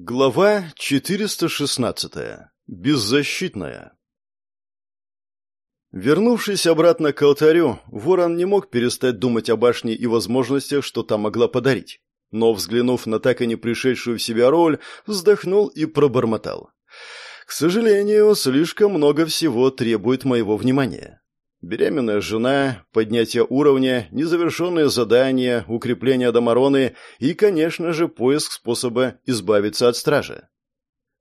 Глава 416. Беззащитная. Вернувшись обратно к алтарю, Ворон не мог перестать думать о башне и возможностях, что та могла подарить. Но, взглянув на так и не пришедшую в себя роль, вздохнул и пробормотал. «К сожалению, слишком много всего требует моего внимания. Беременная жена, поднятие уровня, незавершенные задания, укрепление Домароны и, конечно же, поиск способа избавиться от стражи.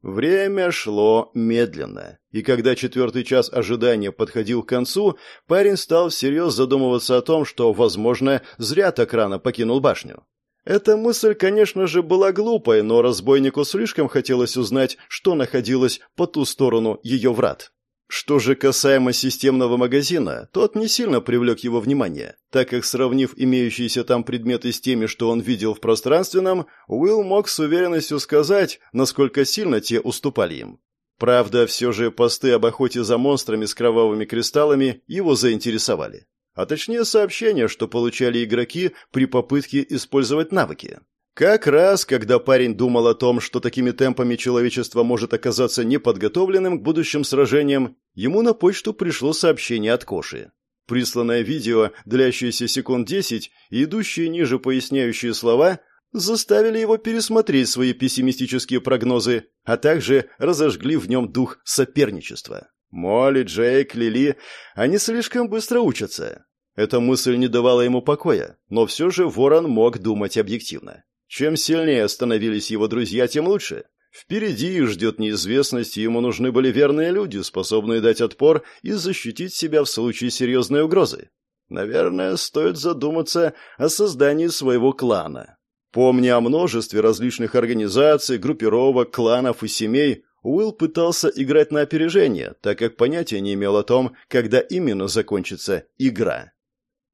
Время шло медленно, и когда четвертый час ожидания подходил к концу, парень стал всерьез задумываться о том, что, возможно, зря так рано покинул башню. Эта мысль, конечно же, была глупой, но разбойнику слишком хотелось узнать, что находилось по ту сторону ее врат. Что же касаемо системного магазина, тот не сильно привлек его внимание, так как, сравнив имеющиеся там предметы с теми, что он видел в пространственном, Уилл мог с уверенностью сказать, насколько сильно те уступали им. Правда, все же посты об охоте за монстрами с кровавыми кристаллами его заинтересовали. А точнее сообщения, что получали игроки при попытке использовать навыки. Как раз, когда парень думал о том, что такими темпами человечество может оказаться неподготовленным к будущим сражениям, ему на почту пришло сообщение от Коши. Присланное видео, длящееся секунд десять, и идущие ниже поясняющие слова, заставили его пересмотреть свои пессимистические прогнозы, а также разожгли в нем дух соперничества. Молли, Джейк, Лили, они слишком быстро учатся. Эта мысль не давала ему покоя, но все же Ворон мог думать объективно. Чем сильнее становились его друзья, тем лучше. Впереди их ждет неизвестность, и ему нужны были верные люди, способные дать отпор и защитить себя в случае серьезной угрозы. Наверное, стоит задуматься о создании своего клана. Помня о множестве различных организаций, группировок, кланов и семей, Уилл пытался играть на опережение, так как понятия не имел о том, когда именно закончится игра.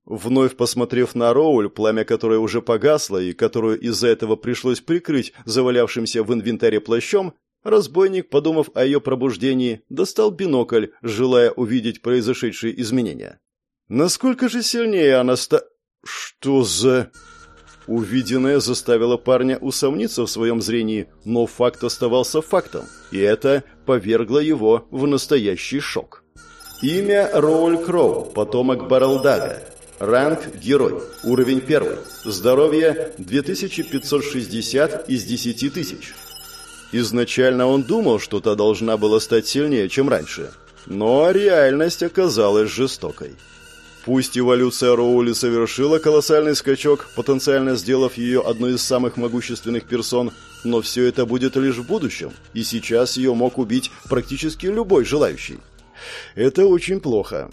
Вновь посмотрев на Роуль, пламя которой уже погасло и которую из-за этого пришлось прикрыть завалявшимся в инвентаре плащом, разбойник, подумав о ее пробуждении, достал бинокль, желая увидеть произошедшие изменения. Насколько же сильнее она ста... Что за... Увиденное заставило парня усомниться в своем зрении, но факт оставался фактом, и это повергло его в настоящий шок. Имя Роуль Кроу, потомок Баралдага, Ранг – Герой. Уровень 1. Здоровье – 2560 из 10 тысяч. Изначально он думал, что та должна была стать сильнее, чем раньше. Но реальность оказалась жестокой. Пусть эволюция Роули совершила колоссальный скачок, потенциально сделав ее одной из самых могущественных персон, но все это будет лишь в будущем, и сейчас ее мог убить практически любой желающий. Это очень плохо.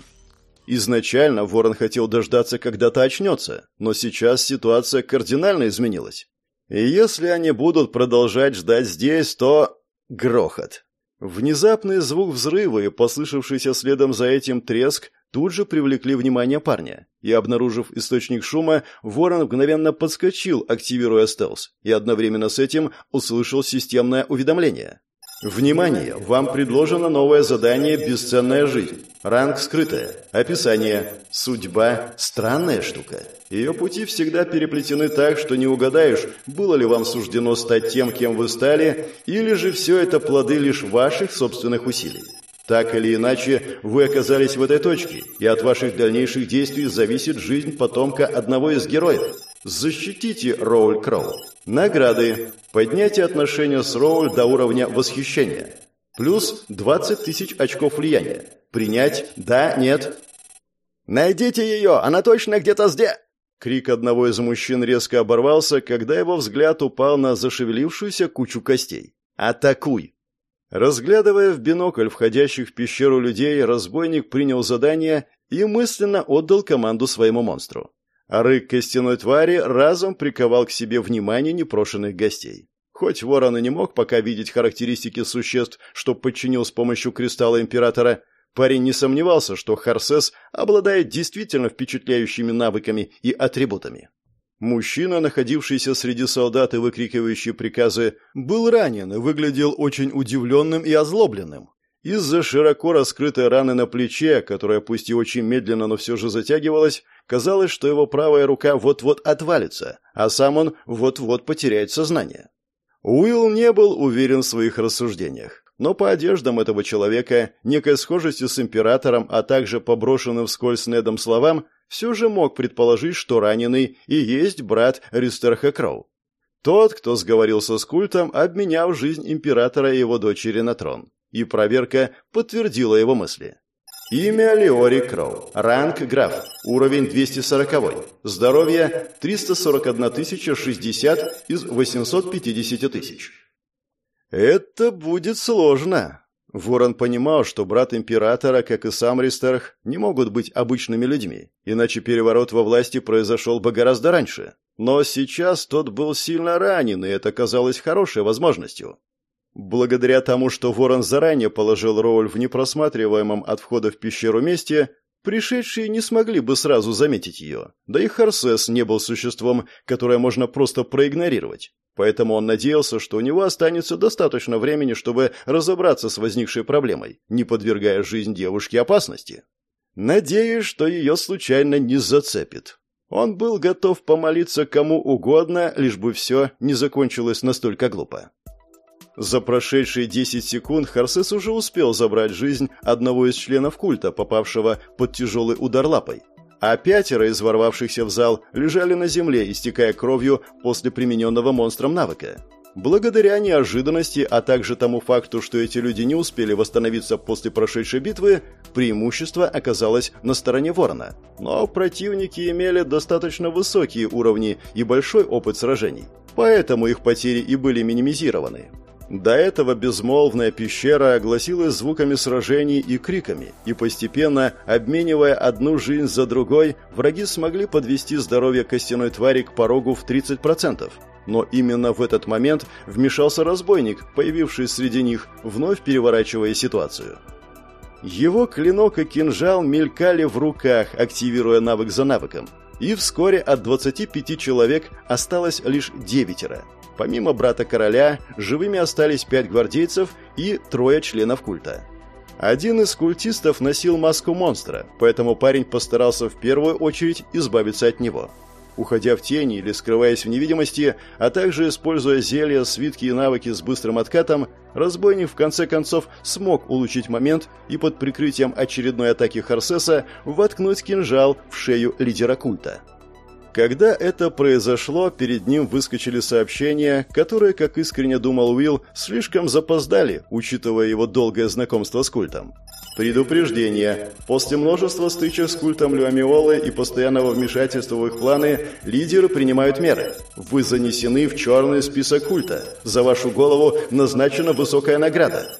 Изначально Ворон хотел дождаться, когда та очнется, но сейчас ситуация кардинально изменилась. И если они будут продолжать ждать здесь, то... Грохот. Внезапный звук взрыва и послышавшийся следом за этим треск тут же привлекли внимание парня. И, обнаружив источник шума, Ворон мгновенно подскочил, активируя стелс, и одновременно с этим услышал системное уведомление. Внимание! Вам предложено новое задание «Бесценная жизнь». Ранг скрытая. Описание. Судьба – странная штука. Ее пути всегда переплетены так, что не угадаешь, было ли вам суждено стать тем, кем вы стали, или же все это плоды лишь ваших собственных усилий. Так или иначе, вы оказались в этой точке, и от ваших дальнейших действий зависит жизнь потомка одного из героев. Защитите Роуль Кроу. Награды. Поднятие отношения с Роуль до уровня восхищения. Плюс 20 тысяч очков влияния. Принять? Да? Нет? «Найдите ее! Она точно где-то здесь!» Крик одного из мужчин резко оборвался, когда его взгляд упал на зашевелившуюся кучу костей. «Атакуй!» Разглядывая в бинокль входящих в пещеру людей, разбойник принял задание и мысленно отдал команду своему монстру. А рык костяной твари разом приковал к себе внимание непрошенных гостей. Хоть ворон и не мог пока видеть характеристики существ, что подчинил с помощью кристалла императора, парень не сомневался, что Харсес обладает действительно впечатляющими навыками и атрибутами. Мужчина, находившийся среди солдат и выкрикивающий приказы, был ранен и выглядел очень удивленным и озлобленным. Из-за широко раскрытой раны на плече, которая пусть и очень медленно, но все же затягивалась, казалось, что его правая рука вот-вот отвалится, а сам он вот-вот потеряет сознание. Уилл не был уверен в своих рассуждениях, но по одеждам этого человека, некой схожестью с императором, а также по брошенным вскользь Недом словам, все же мог предположить, что раненый и есть брат Ристерха Кроу. Тот, кто сговорился с культом, обменял жизнь императора и его дочери на трон. И проверка подтвердила его мысли. Имя Леори Кроу. Ранг граф. Уровень 240. Здоровье 341 060 из 850 тысяч. Это будет сложно. Ворон понимал, что брат императора, как и сам Ристерх, не могут быть обычными людьми, иначе переворот во власти произошел бы гораздо раньше. Но сейчас тот был сильно ранен, и это казалось хорошей возможностью. Благодаря тому, что Ворон заранее положил Роуль в непросматриваемом от входа в пещеру месте, пришедшие не смогли бы сразу заметить ее. Да и Харсес не был существом, которое можно просто проигнорировать. Поэтому он надеялся, что у него останется достаточно времени, чтобы разобраться с возникшей проблемой, не подвергая жизнь девушки опасности. Надеюсь, что ее случайно не зацепит. Он был готов помолиться кому угодно, лишь бы все не закончилось настолько глупо. За прошедшие 10 секунд Харсес уже успел забрать жизнь одного из членов культа, попавшего под тяжелый удар лапой. А пятеро из ворвавшихся в зал лежали на земле, истекая кровью после примененного монстром навыка. Благодаря неожиданности, а также тому факту, что эти люди не успели восстановиться после прошедшей битвы, преимущество оказалось на стороне Ворона. Но противники имели достаточно высокие уровни и большой опыт сражений, поэтому их потери и были минимизированы. До этого безмолвная пещера огласилась звуками сражений и криками, и постепенно, обменивая одну жизнь за другой, враги смогли подвести здоровье костяной твари к порогу в 30%. Но именно в этот момент вмешался разбойник, появившийся среди них, вновь переворачивая ситуацию. Его клинок и кинжал мелькали в руках, активируя навык за навыком. И вскоре от 25 человек осталось лишь девятеро – Помимо брата короля, живыми остались пять гвардейцев и трое членов культа. Один из культистов носил маску монстра, поэтому парень постарался в первую очередь избавиться от него. Уходя в тени или скрываясь в невидимости, а также используя зелья, свитки и навыки с быстрым откатом, разбойник в конце концов смог улучшить момент и под прикрытием очередной атаки Харсеса воткнуть кинжал в шею лидера культа. Когда это произошло, перед ним выскочили сообщения, которые, как искренне думал Уилл, слишком запоздали, учитывая его долгое знакомство с культом. Предупреждение. После множества стычек с культом Люамиолы и постоянного вмешательства в их планы, лидеры принимают меры. Вы занесены в черный список культа. За вашу голову назначена высокая награда.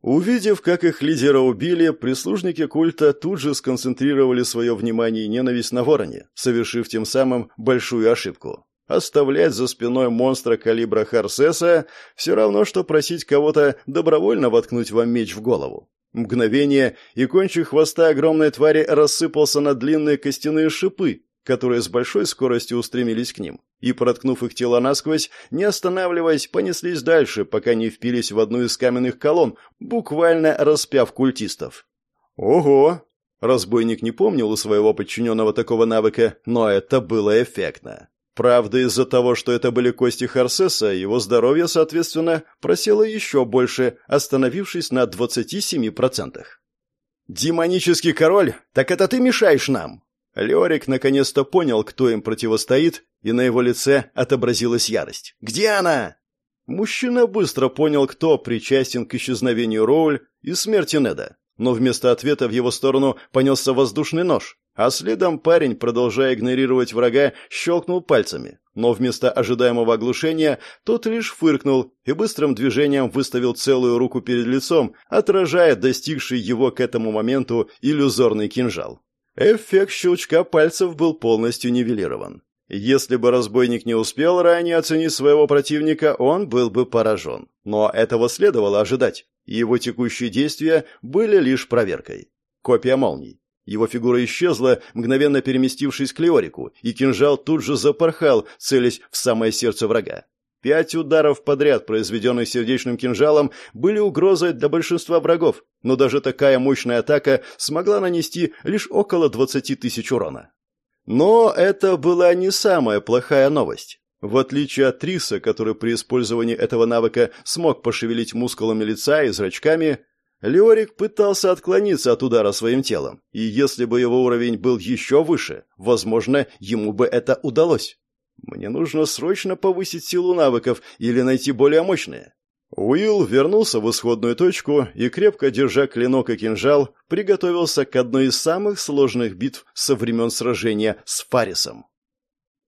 Увидев, как их лидера убили, прислужники культа тут же сконцентрировали свое внимание и ненависть на вороне, совершив тем самым большую ошибку. Оставлять за спиной монстра калибра Харсеса все равно, что просить кого-то добровольно воткнуть вам меч в голову. Мгновение, и кончик хвоста огромной твари рассыпался на длинные костяные шипы, которые с большой скоростью устремились к ним и, проткнув их тела насквозь, не останавливаясь, понеслись дальше, пока не впились в одну из каменных колонн, буквально распяв культистов. «Ого!» Разбойник не помнил у своего подчиненного такого навыка, но это было эффектно. Правда, из-за того, что это были кости Харсеса, его здоровье, соответственно, просело еще больше, остановившись на 27%. «Демонический король? Так это ты мешаешь нам!» Леорик наконец-то понял, кто им противостоит, и на его лице отобразилась ярость. «Где она?» Мужчина быстро понял, кто причастен к исчезновению Роуль и смерти Неда, но вместо ответа в его сторону понесся воздушный нож, а следом парень, продолжая игнорировать врага, щелкнул пальцами, но вместо ожидаемого оглушения тот лишь фыркнул и быстрым движением выставил целую руку перед лицом, отражая достигший его к этому моменту иллюзорный кинжал. Эффект щелчка пальцев был полностью нивелирован. Если бы разбойник не успел ранее оценить своего противника, он был бы поражен. Но этого следовало ожидать. Его текущие действия были лишь проверкой. Копия молний. Его фигура исчезла, мгновенно переместившись к Леорику, и кинжал тут же запорхал, целясь в самое сердце врага. Пять ударов подряд, произведенных сердечным кинжалом, были угрозой для большинства врагов, но даже такая мощная атака смогла нанести лишь около 20 тысяч урона. Но это была не самая плохая новость. В отличие от Триса, который при использовании этого навыка смог пошевелить мускулами лица и зрачками, Леорик пытался отклониться от удара своим телом, и если бы его уровень был еще выше, возможно, ему бы это удалось. Мне нужно срочно повысить силу навыков или найти более мощные. Уилл вернулся в исходную точку и, крепко держа клинок и кинжал, приготовился к одной из самых сложных битв со времен сражения с Фарисом.